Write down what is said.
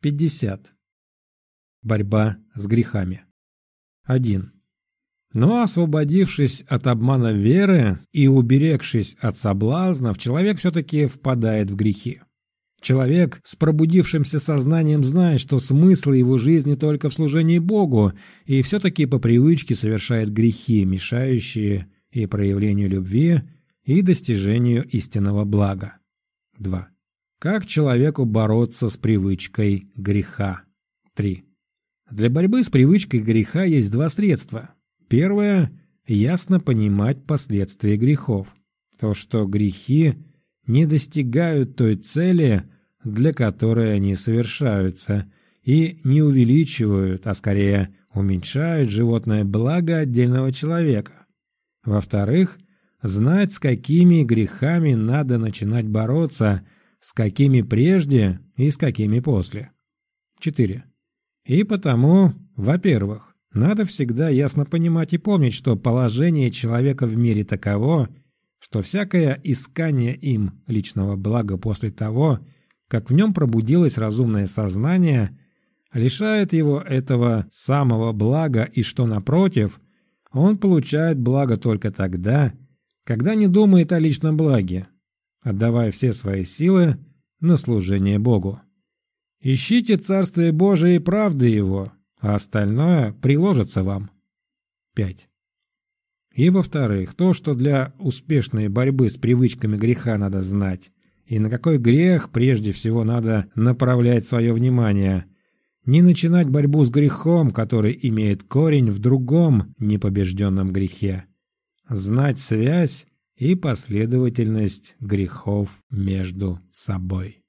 50. Борьба с грехами. 1. Но освободившись от обмана веры и уберегшись от соблазнов, человек все-таки впадает в грехи. Человек с пробудившимся сознанием знает, что смысл его жизни только в служении Богу, и все-таки по привычке совершает грехи, мешающие и проявлению любви, и достижению истинного блага. 2. Как человеку бороться с привычкой греха? 3. Для борьбы с привычкой греха есть два средства. Первое – ясно понимать последствия грехов. То, что грехи не достигают той цели, для которой они совершаются, и не увеличивают, а скорее уменьшают животное благо отдельного человека. Во-вторых, знать, с какими грехами надо начинать бороться – с какими прежде и с какими после. 4. И потому, во-первых, надо всегда ясно понимать и помнить, что положение человека в мире таково, что всякое искание им личного блага после того, как в нем пробудилось разумное сознание, лишает его этого самого блага и что, напротив, он получает благо только тогда, когда не думает о личном благе, отдавая все свои силы на служение Богу. Ищите Царствие Божие и правды Его, а остальное приложится вам. 5. И во-вторых, то, что для успешной борьбы с привычками греха надо знать, и на какой грех прежде всего надо направлять свое внимание. Не начинать борьбу с грехом, который имеет корень в другом непобежденном грехе. Знать связь и последовательность грехов между собой.